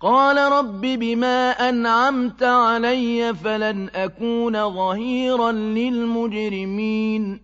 قَالَ رَبِّ بِمَا أَنْعَمْتَ عَلَيَّ فَلَنْ أَكُونَ ظَهِيرًا لِّلْمُجْرِمِينَ.